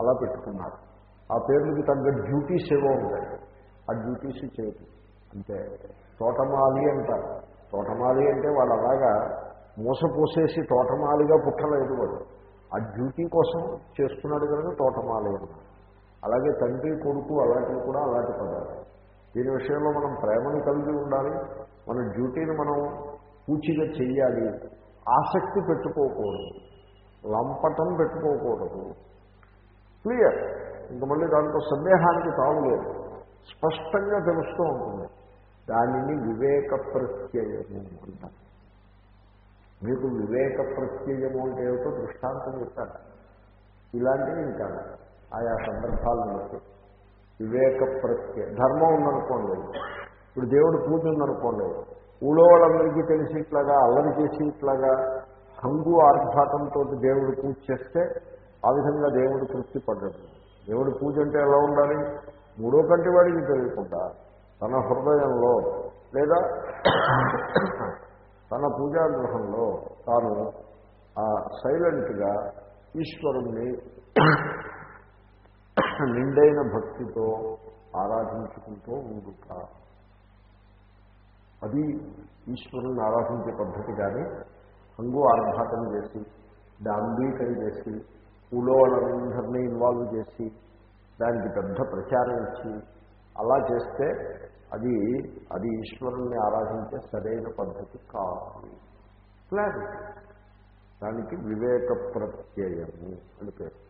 అలా పెట్టుకున్నారు. ఆ పేర్లకి తగ్గ డ్యూటీస్ ఏవో ఉంటాయి. ఆ డ్యూటీస్ చేయదు అంటే తోటమాలి అంటారు. తోటమాలి అంటే వాళ్ళు అలాగా మూసపోసేసి తోటమాలిగా పుట్టలేదు వాడు ఆ డ్యూటీ కోసం చేస్తున్నాడు కనుక తోటమాలి అన్నారు అలాగే తండ్రి కొడుకు అలాంటివి కూడా అలాంటి పదాలు. దీని విషయంలో మనం ప్రేమను కలిగి ఉండాలి మన డ్యూటీని మనం పూచిగా చెయ్యాలి ఆసక్తి పెట్టుకోకూడదు లంపటం పెట్టుకోకూడదు. క్లియర్. ఇంక మళ్ళీ దాంట్లో సందేహానికి తావులేదు స్పష్టంగా తెలుస్తూ ఉంటుంది. దానిని వివేక ప్రత్యయము అంటారు. మీకు వివేక ప్రత్యయము అంటే ఏమిటో దృష్టాంతం చెప్తారు ఇలాంటివి ఇంకా ఆయా సందర్భాలను బట్టి వివేక ప్రత్య ధర్మం ఉందనుకోండి. ఇప్పుడు దేవుడు పూజ ఉందనుకోండి. ఊళ్ళో వాళ్ళందరికీ తెలిసి ఇట్లాగా అల్లరి చేసి ఇట్లాగా హంగు ఆర్భాటంతో దేవుడు పూజ చేస్తే ఆ విధంగా దేవుడు తృప్తి పడ్డాడు. దేవుడు పూజ అంటే ఎలా ఉండాలి? మూడో కంటి వాడికి తెలియకుండా తన హృదయంలో లేదా తన పూజాగృహంలో తాను ఆ సైలెంట్గా ఈశ్వరుణ్ణి నిండైన భక్తితో ఆరాధించుకుంటూ ఉండుట. అది ఈశ్వరుని ఆరాధించే పద్ధతి కానీ హంగు ఆర్భాటం చేసి డాంబీకం చేసి ఊళ్ళో వాళ్ళందరినీ ఇన్వాల్వ్ చేసి దానికి పెద్ద ప్రచారం ఇచ్చి అలా చేస్తే అది అది ఈశ్వరుణ్ణి ఆరాధించే సరైన పద్ధతి కాదు. క్లారిటీ. దానికి వివేక ప్రత్యయము అని పేరు.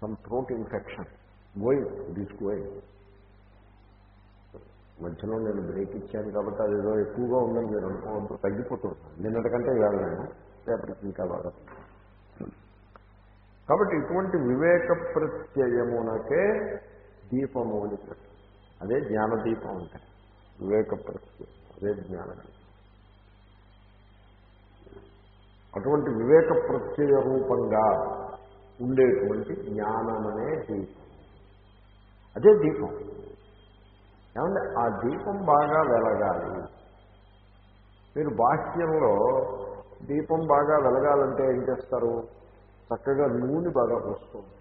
Some throat infection going it is మధ్యలో నేను బ్రేక్ ఇచ్చాను కాబట్టి అది ఏదో ఎక్కువగా ఉందని మీరు అనుకోవద్దు. తగ్గిపోతుంది. నిన్నటికంటే ఇవాళ నేను రేపటికి ఇంకా బాగా కాబట్టి ఇటువంటి వివేక ప్రత్యయమునకే దీపము అని అదే జ్ఞానదీపం అంటే. వివేక ప్రత్యయం. అదే జ్ఞానదీపం. అటువంటి వివేక ప్రత్యయ రూపంగా ఉండేటువంటి జ్ఞానమనే దీపం. అదే దీపం. ఏమంటే ఆ దీపం బాగా వెలగాలి. మీరు బాహ్యంలో దీపం బాగా వెలగాలంటే ఏం చేస్తారు? చక్కగా నూనె బాగా పోస్తూ ఉంటారు.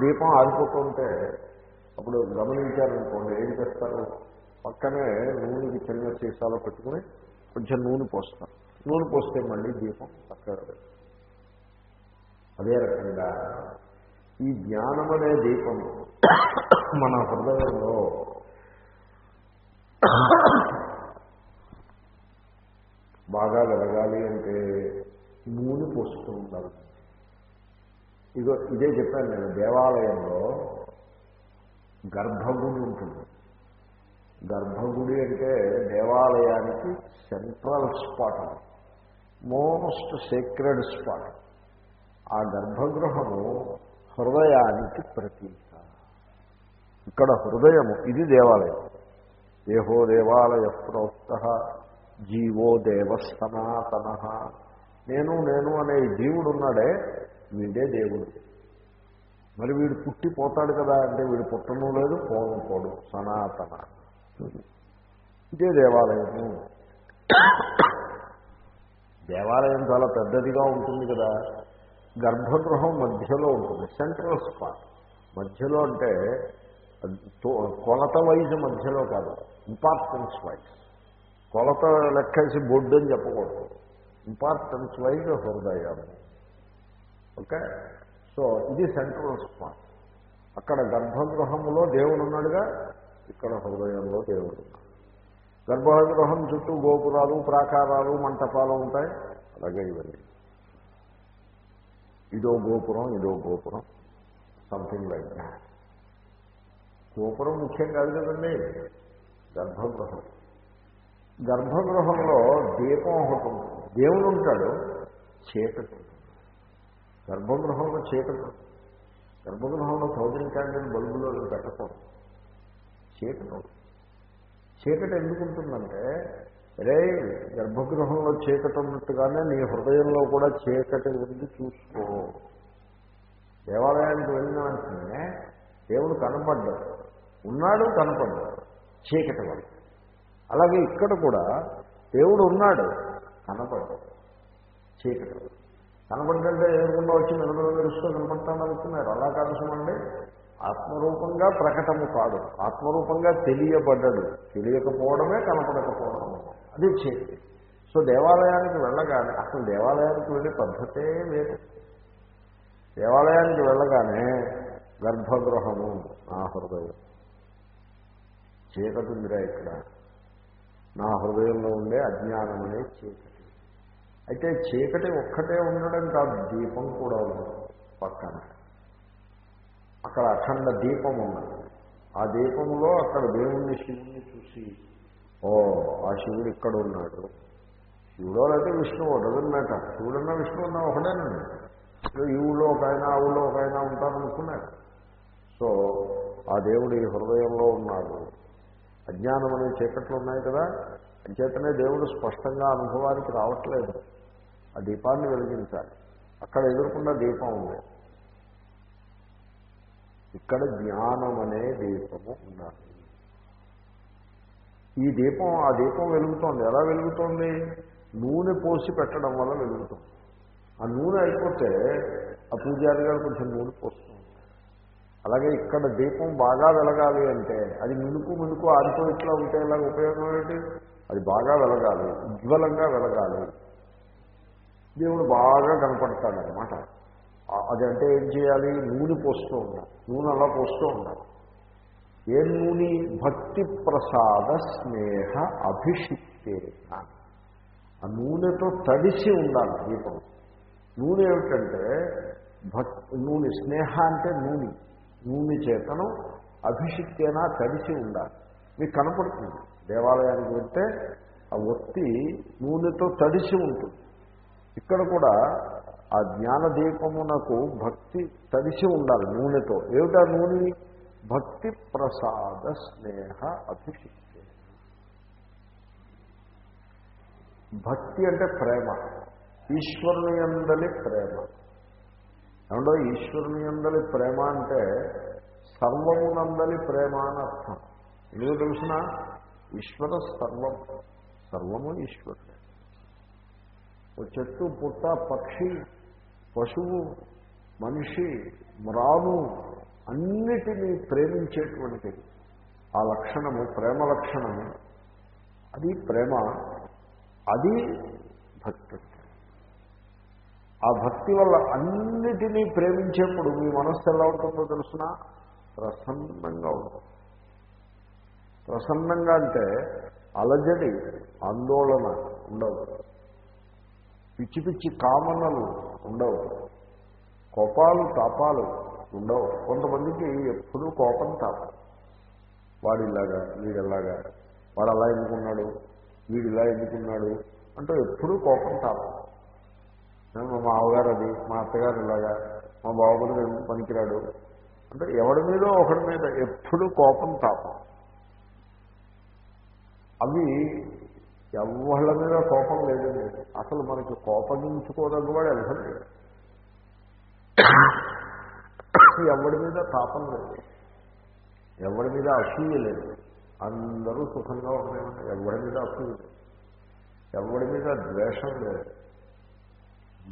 దీపం ఆరిపోతుంటే అప్పుడు గమనించారనుకోండి ఏం చేస్తారు? పక్కనే నూనెకి చిన్న సీసాలో పెట్టుకుని కొంచెం నూనె పోస్తారు. నూనె పోస్తే మళ్ళీ దీపం చక్కగా అదే రకంగా ఈ జ్ఞానం అనే దీపం మన హృదయంలో బాగా వెలగాలి అంటే నూనె పోస్తూ ఉంటారు ఇదో ఇదే చెప్పాను నేను దేవాలయంలో గర్భగుడి ఉంటుంది. గర్భగుడి అంటే దేవాలయానికి central spot most sacred spot. ఆ గర్భగృహము హృదయానికి ప్రతీక. ఇక్కడ హృదయము ఇది దేవాలయం. దేహో దేవాలయ ప్రోక్త జీవో దేవస్తనాతన నేను నేను అనే జీవుడు ఉన్నాడే వీడే దేవుడు. మరి వీడు పుట్టిపోతాడు కదా అంటే వీడు పుట్టను లేదు పోను పోడు సనాతన. ఇదే దేవాలయము. దేవాలయం చాలా పెద్దదిగా ఉంటుంది కదా. గర్భగృహం మధ్యలో ఉంటుంది సెంట్రల్ స్పాట్ మధ్యలో అంటే కొలత వైజ్ మధ్యలో కాదు ఇంపార్టెన్స్ వైజ్ కొలత లెక్కేసి బొడ్డు అని చెప్పకూడదు. ఇంపార్టెన్స్ వైజ్ హృదయం. ఓకే? సో ఇది సెంట్రల్ స్పాట్ అక్కడ గర్భగృహంలో దేవుడు ఉన్నాడుగా ఇక్కడ హృదయంలో దేవుడు. గర్భగృహం చుట్టూ గోపురాలు ప్రాకారాలు మంటపాలు ఉంటాయి అలాగే ఇవన్నీ. ఇదో గోపురం ఇదో గోపురం. సంథింగ్ లైక్ దాట్ గోపురం ముఖ్యం కాదు కదండి. గర్భగృహం. గర్భగృహంలో దీపం ఒకటి ఉంటుంది. దేవుడు ఉంటాడు చీకటి ఉంటుంది. గర్భగృహంలో చీకటి గర్భగృహంలో థౌజండ్ క్యాండిల్ బల్బులో పెట్టకూడదు. చీకటి ఉంటుంది చీకటి ఎందుకుంటుందంటే రే గర్భగృహంలో చీకటి ఉన్నట్టుగానే నీ హృదయంలో కూడా చీకటి ఉంది చూసుకో. దేవాలయానికి వెళ్ళిన వెంటనే దేవుడు కనపడ్డాడు. ఉన్నాడు కనపడ్డాడు. చీకటి వాడు అలాగే ఇక్కడ కూడా దేవుడు ఉన్నాడు కనపడ్డాడు. చీకటి కనపడ్డంటే ఏమన్నా వచ్చి నిలబడి మెరుస్తూ కనపడతాను అనుకున్నారు. అలా కాదు చూడండి ఆత్మరూపంగా ప్రకటము కాదు. ఆత్మరూపంగా తెలియబడ్డడు తెలియకపోవడమే కనపడకపోవడం. అది చేయండి. సో దేవాలయానికి వెళ్ళగానే అసలు దేవాలయానికి వెళ్ళే పద్ధతే వేరు. దేవాలయానికి వెళ్ళగానే గర్భగృహము నా హృదయం. చీకటి ఉందిరా ఇక్కడ. నా హృదయంలో ఉండే అజ్ఞానమనే చీకటి. అయితే చీకటి ఒక్కటే ఉండడం కాదు దీపం కూడా ఉంది పక్కన. అక్కడ అఖండ దీపం ఉన్నది. ఆ దీపంలో అక్కడ దేవుణ్ణి శివుణ్ణి చూసి ఓ ఆ శివుడు ఇక్కడ ఉన్నాడు శివుడో లేకపోతే విష్ణువు డజన్ మ్యాటర్. శివుడన్నా విష్ణువు అన్నా ఒకటేనండి ఈ ఊళ్ళో ఒక ఆయన ఆ ఊళ్ళో ఒక ఆయన ఉంటారనుకున్నాడు సో ఆ దేవుడు ఈ హృదయంలో ఉన్నాడు. అజ్ఞానం అనే చీకట్లు ఉన్నాయి కదా అంచేతనే దేవుడు స్పష్టంగా అనుభవానికి రావట్లేదు. ఆ దీపాన్ని వెలిగించాలి. అక్కడ ఎదుర్కొన్న దీపం ఉంది. ఇక్కడ జ్ఞానం అనే దీపము ఉండాలి. ఈ దీపం ఆ దీపం వెలుగుతోంది. ఎలా వెలుగుతోంది? నూనె పోసి పెట్టడం వల్ల వెలుగుతుంది. ఆ నూనె అయిపోతే ఆ పూజారి గారు కొంచెం నూనె పోస్తుంది. అలాగే ఇక్కడ దీపం బాగా వెలగాలి అంటే అది మినుకు మినుకు ఆరిపో ఇట్లా ఉంటే ఇలాగ ఉపయోగం ఏంటి? అది బాగా వెలగాలి ఉజ్వలంగా వెలగాలి. దేవుడు బాగా కనపడతాడనమాట అది అదంటే ఏం చేయాలి? నూనె పోస్తూ ఉండాలి. నూనె అలా పోస్తూ ఉండాలి. ఏ నూనె భక్తి ప్రసాద స్నేహ అభిషిక్తేన ఆ నూనెతో తడిసి ఉండాలి దీపం. నూనె ఏమిటంటే భక్తి నూనె స్నేహ అంటే నూనె. నూనె చేతను అభిషిక్తేనా తడిసి ఉండాలి. మీకు కనపడుతుంది. దేవాలయానికి వెళ్తే ఆ ఒత్తి నూనెతో తడిసి ఉంటుంది. ఇక్కడ కూడా ఆ జ్ఞానదీపమునకు భక్తి తడిసి ఉండాలి నూనెతో. ఏమిటా నూనె? భక్తి ప్రసాద స్నేహ అభిషిక్తే. భక్తి అంటే ప్రేమ ఈశ్వరుని ఎందలి ప్రేమ. ఏమంటే ఈశ్వరుని ఎందలి ప్రేమ అంటే సర్వమునందలి ప్రేమ అని అర్థం. ఎందుకు తెలిసిన? ఈశ్వర సర్వం సర్వము ఈశ్వరుడే. ఓ చెట్టు పుట్ట పక్షి పశువు మనిషి మ్రాను అన్నిటినీ ప్రేమించేటువంటి ఆ లక్షణము ప్రేమ లక్షణము అది ప్రేమ అది భక్తి ఆ భక్తి వల్ల అన్నిటినీ ప్రేమించేప్పుడు మీ మనస్సు ఎలా ఉంటుందో తెలుసిన? ప్రసన్నంగా ఉంటుంది. ప్రసన్నంగా అంటే అలజడి ఆందోళన ఉండవు. పిచ్చి పిచ్చి కామనలు ఉండవు. కోపాలు తాపాలు ఉండవు. కొంతమందికి ఎప్పుడూ కోపం తాపం వాడిలాగా వీడిలాగా వాడు అలా ఎందుకున్నాడు వీడిలా ఎందుకున్నాడు అంటూ ఎప్పుడూ కోపం తాపం మా మామగారు అది మా అత్తగారు ఇలాగా మా బాబుని పనికిరాడు అంటే ఎవడి మీద ఒకడి మీద ఎప్పుడూ కోపం తాపం అవి ఎవళ్ళ మీద కోపం లేదు. అసలు మనకి కోపగించుకోదగ్గవాడు ఎవరు లేదు ఎవడి మీద తాపం లేదు. ఎవడి మీద అసూయ లేదు. అందరూ సుఖంగా ఉన్నాయంటే. ఎవడి మీద అసూయ లేదు. ఎవడి మీద ద్వేషం లేదు.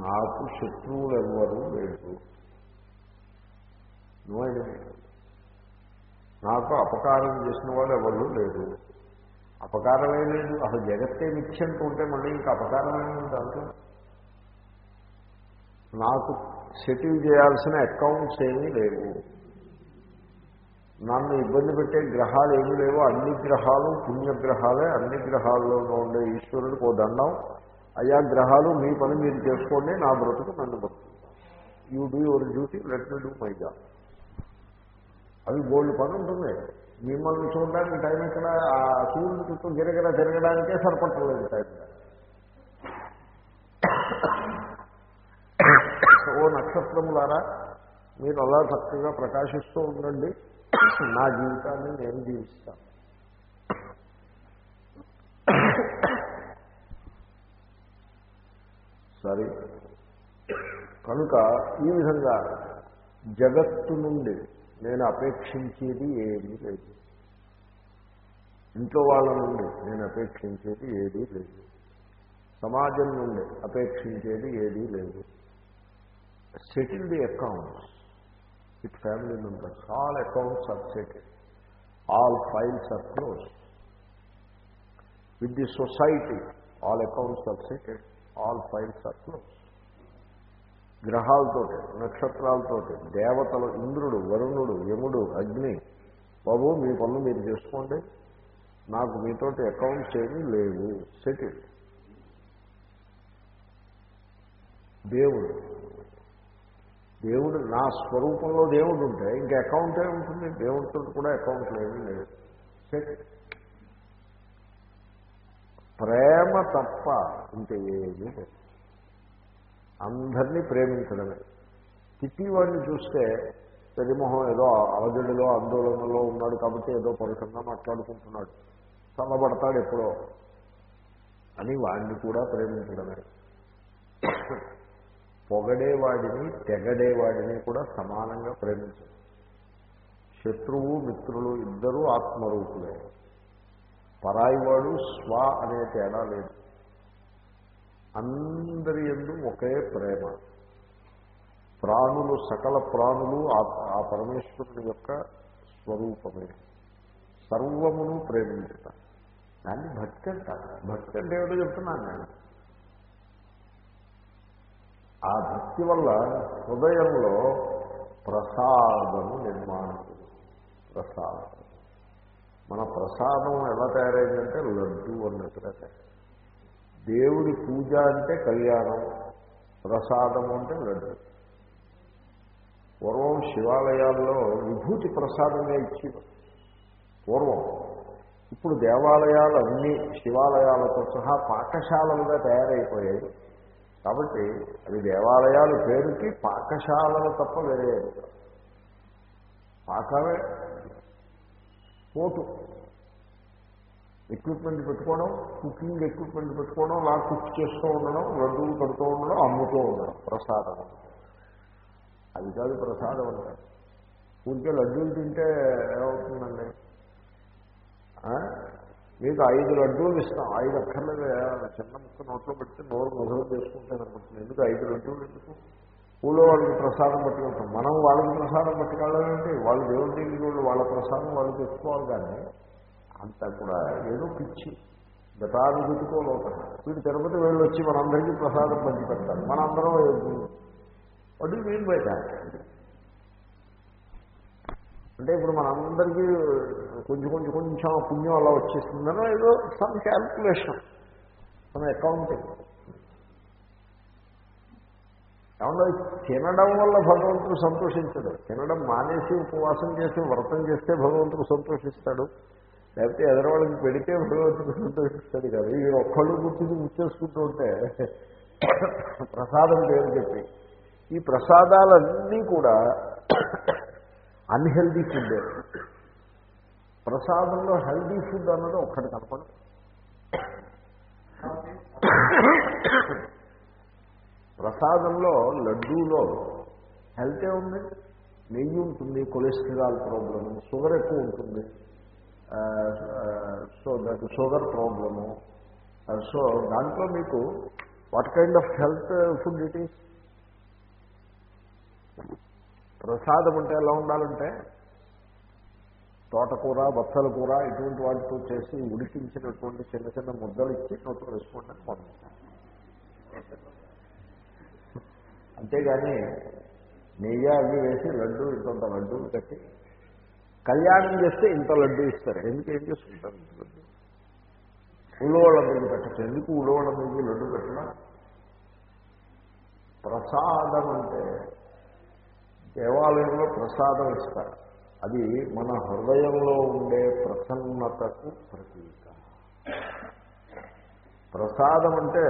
నాకు శత్రువులు ఎవ్వరూ లేదు నాకు అపకారం చేసిన వాళ్ళు ఎవరు లేదు అపకారమే లేదు. అసలు జగత్తే మిథ్యంటూ ఉంటే మళ్ళీ ఇంకా అపకారమే ఉంది? నాకు సెటిల్ చేయాల్సిన అకౌంట్స్ ఏమీ లేవు. నన్ను ఇబ్బంది పెట్టే గ్రహాలు ఏమీ లేవు. అన్ని గ్రహాలు పుణ్యగ్రహాలే అన్ని గ్రహాల్లో ఉండే ఈశ్వరుడికి ఓ దండం. అయ్యా గ్రహాలు మీ పని మీరు చేసుకోండి నా బ్రతుకు నన్ను బ్రతుకు you do your duty let me do my job అవి గోల్డ్ పని ఉంటుంది. మిమ్మల్ని చూడడానికి టైం ఇక్కడ ఆ సూర్యుడి చుట్టూ గిరగిర తిరగడానికే సరిపడలేదు టైం ఓ నక్షత్రములారా మీరు అలా చక్కగా ప్రకాశిస్తూ ఉండండి. నా జీవితాన్ని నేను జీవిస్తాను. సరే. కనుక ఈ విధంగా జగత్తు నుండి నేను అపేక్షించేది ఏమీ లేదు. ఇంట్లో వాళ్ళ నుండి నేను అపేక్షించేది ఏదీ లేదు. సమాజం నుండి అపేక్షించేది ఏదీ లేదు. Settle the accounts with family members all accounts are settled all files are close with the society all accounts are settled all files are close గ్రహాలతోటి నక్షత్రాలతోటి దేవతలు ఇంద్రుడు వరుణుడు యముడు అగ్ని బాబు మీ పనులు మీరు చేసుకోండి. నాకు మీతోటి అకౌంట్స్ ఏమీ లేవు. సెటిల్ దేవుడు దేవుడు నా స్వరూపంలో దేవుడు ఉంటే ఇంకా అకౌంట్ ఉంటుంది? దేవుడితో కూడా అకౌంట్ ఏమీ లేదు. ప్రేమ తప్ప ఇంకేమీ లేదు. అందరినీ ప్రేమించడమే. తిట్టివాడిని చూస్తే పెరిమొహం ఏదో అవజడిలో ఆందోళనలో ఉన్నాడు కాబట్టి ఏదో పరుషంగా మాట్లాడుకుంటున్నాడు. చల్లబడతాడు ఎప్పుడో. అని వాడిని కూడా ప్రేమించడమే. పొగడేవాడిని తెగడేవాడిని కూడా సమానంగా ప్రేమించదు. శత్రువు మిత్రులు ఇద్దరూ ఆత్మరూపులే. పరాయివాడు స్వ అనే తేడా లేదు. అందరి ఎందు ఒకే ప్రేమ. ప్రాణులు సకల ప్రాణులు ఆ పరమేశ్వరుని యొక్క స్వరూపమే. సర్వమును ప్రేమించుట. దాన్ని భక్తి అంటారు. భక్తి అంటే ఏమిటో చెప్తున్నాను నేను. ఆ భక్తి వల్ల హృదయంలో ప్రసాదము నిర్మాణం ప్రసాదం. మన ప్రసాదం ఎలా తయారైందంటే లడ్డు అన్నట్టుగా దేవుడి పూజ అంటే కళ్యాణం ప్రసాదం అంటే లడ్డు. పూర్వం శివాలయాల్లో విభూతి ప్రసాదమే ఇచ్చేవారు. పూర్వం. ఇప్పుడు దేవాలయాలు అన్నీ శివాలయాలతో సహా పాఠశాలలుగా తయారైపోయాయి. కాబట్టి అవి దేవాలయాలు పేరుకి పాకశాలలు తప్ప వేరే పాకమే. పోటు ఎక్విప్మెంట్ పెట్టుకోవడం కుకింగ్ ఎక్విప్మెంట్ పెట్టుకోవడం లా కుక్ చేస్తూ ఉండడం లడ్డూలు కడుతూ ఉండడం అమ్ముతూ ఉండడం ప్రసాదం. అది కాదు ప్రసాదం అంటే. ఊరికే లడ్డూలు తింటే ఏమవుతుందండి? మీకు ఐదు లడ్డూలు ఇస్తాం. ఐదు అక్కర్లేదు చిన్న ముక్క నోట్లో పెడితే నోరు మొదలు చేసుకుంటాను అనుకుంటున్నాను. ఎందుకు ఐదు లడ్డూలు ఎందుకు? ఊళ్ళో వాళ్ళకి ప్రసాదం పట్టుకుంటాం మనం వాళ్ళకి ప్రసాదం పట్టుకెళ్ళాలంటే వాళ్ళు దేవుడి దగ్గరికి వాళ్ళు వాళ్ళ ప్రసాదం వాళ్ళు తెచ్చుకోవాలి కానీ అంతా కూడా ఏదో పిచ్చి. గతానుభూతికో లోపల. వీడు తిరుపతి వెళ్ళి వచ్చి మనందరికీ ప్రసాదం పంచి పెడతారు మనందరం వడ్డీ యూ మీన్ అంటే ఇప్పుడు మనందరికీ కొంచెం కొంచెం కొంచెం పుణ్యం అలా వచ్చేస్తుందనో ఏదో సమ్ క్యాల్కులేషన్ మన అకౌంటింగ్ ఏమన్నా తినడం వల్ల భగవంతుడు సంతోషించడు. తినడం మానేసి ఉపవాసం చేసి వ్రతం చేస్తే భగవంతుడు సంతోషిస్తాడు. లేకపోతే ఎదరవాళ్ళకి పెడితే భగవంతుడు సంతోషిస్తాడు కదా. ఈ ఒక్కళ్ళు గుర్తించి గుర్తేసుకుంటూ ఉంటే ప్రసాదం పేరు చెప్పి. ఈ ప్రసాదాలన్నీ కూడా అన్హెల్దీ ఫుడ్ ప్రసాదంలో హెల్దీ ఫుడ్ అన్నది ఒక్కటి కనపడదు ప్రసాదంలో లడ్డూలో హెల్తే ఉంది నెయ్యి ఉంటుంది కొలెస్ట్రాల్ ప్రాబ్లము షుగర్ ఎక్కువ ఉంటుంది so that sugar problem so దాంట్లో మీకు what kind of health food it is. ప్రసాదం అంటే ఎలా ఉండాలంటే తోటకూర బచ్చల కూర ఇటువంటి వాటితో చేసి ఉడికించినటువంటి చిన్న చిన్న ముద్దలు ఇచ్చి నోట్లో వేసుకోండి అని పంపిస్తాను అంతేగాని నెయ్యి అవి వేసి లడ్డు ఇంత లడ్డు కట్టి కళ్యాణం చేస్తే ఇంత లడ్డు ఇస్తారు. ఎందుకు ఏం చేసుకుంటారు లడ్డు? ఊళ్ళో పెట్టచ్చు. ఎందుకు ఊళ్ళో వాళ్ళందరికీ లడ్డు పెట్టినా? ప్రసాదం అంటే దేవాలయంలో ప్రసాదం ఇస్తారు. అది మన హృదయంలో ఉండే ప్రసన్నతకు ప్రతీక. ప్రసాదం అంటే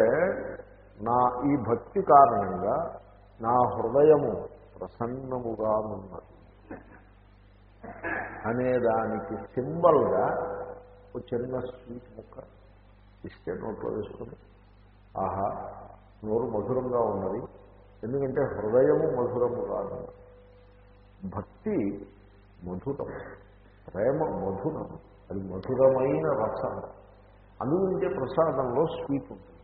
నా ఈ భక్తి కారణంగా నా హృదయము ప్రసన్నముగా ఉన్నది. అనేదానికి సింబల్గా ఒక చిన్న స్వీట్ ముక్క ఇస్తే నోట్లో వేసుకుని ఆహా నోరు మధురంగా ఉన్నది. ఎందుకంటే హృదయము మధురము కాదు. భక్తి మధురం. ప్రేమ మధురం. అది మధురమైన రసం అందుగురించే ప్రసాదంలో స్వీట్ ఉంటుంది.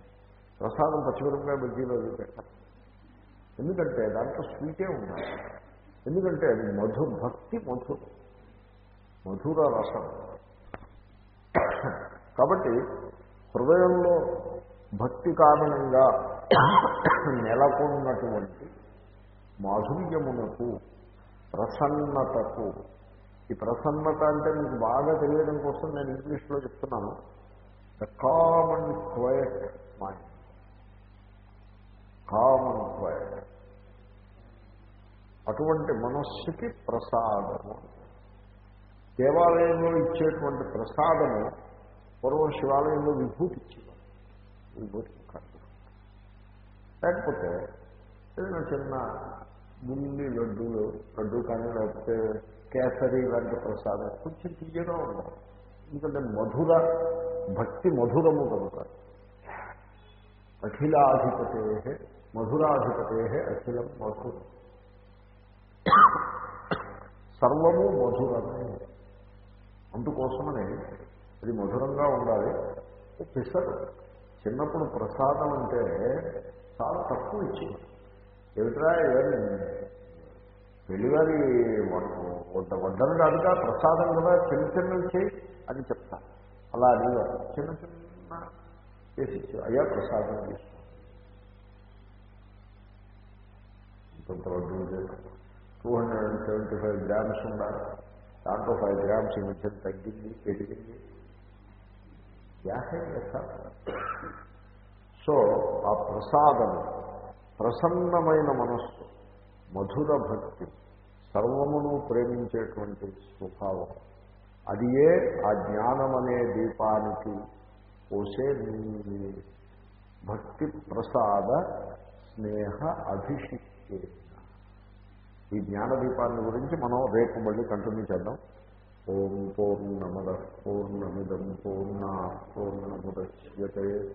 ప్రసాదం పచ్చిమిరపకాయ బజ్జీలో పెట్టాలి ఎందుకంటే దాంట్లో స్వీటే ఉండాలి. ఎందుకంటే అది మధు భక్తి మధుర. మధుర రసం. కాబట్టి హృదయంలో భక్తి కారణంగా నెలకొన్నటువంటి మాధుర్యమునకు ప్రసన్నతకు. ఈ ప్రసన్నత అంటే మీకు బాగా తెలియడం కోసం నేను ఇంగ్లీష్లో చెప్తున్నాను. The common quiet mind common quiet అటువంటి మనస్సుకి ప్రసాదము. దేవాలయంలో ఇచ్చేటువంటి ప్రసాదము పూర్వం శివాలయంలో విభూతి ఇచ్చేవారు. విభూతి కాదు. లేకపోతే ఏదైనా చిన్న బుల్లి లడ్డూలు లడ్డు కానీ లేకపోతే కేసరి లాంటి ప్రసాదం. కొంచెం తీయగా ఉండాలి ఎందుకంటే మధుర భక్తి మధురము కనుక. అఖిలాధిపతే మధురాధిపతే అఖిలం మధురం సర్వము మధురమే. అందుకోసమని అది మధురంగా ఉండాలి. పిసరు. చిన్నప్పుడు ప్రసాదం అంటే చాలా తక్కువ ఇచ్చింది ఏమిట్రా ఏమి పెళ్ళివారి వంట వడ్డను కాదుగా ప్రసాదం కదా చిన్న చిన్నవి చేయి అని చెప్తా. అలా అడిగారు. చిన్న చిన్న చేసి అయ్యా ప్రసాదం తీసుకో. కొంత వడ్డీ two hundred and seventy five grams ఉన్నారు. దాంట్లో ఫైవ్ గ్రామ్స్ ఈ మధ్య తగ్గింది పెరిగింది. యాహే సో ఆ ప్రసాదం ప్రసన్నమైన మనస్సు మధుర భక్తి సర్వమును ప్రేమించేటువంటి స్వభావం. అది ఏ? ఆ జ్ఞానమనే దీపానికి పోసే భక్తి ప్రసాద స్నేహ అభిషిక్తే. ఈ జ్ఞానదీపాన్ని గురించి మనం రేపు మళ్ళీ కంటిన్యూ చేద్దాం. ఓం పూర్ణమద పూర్ణమిదం పూర్ణ పూర్ణముద్యతే.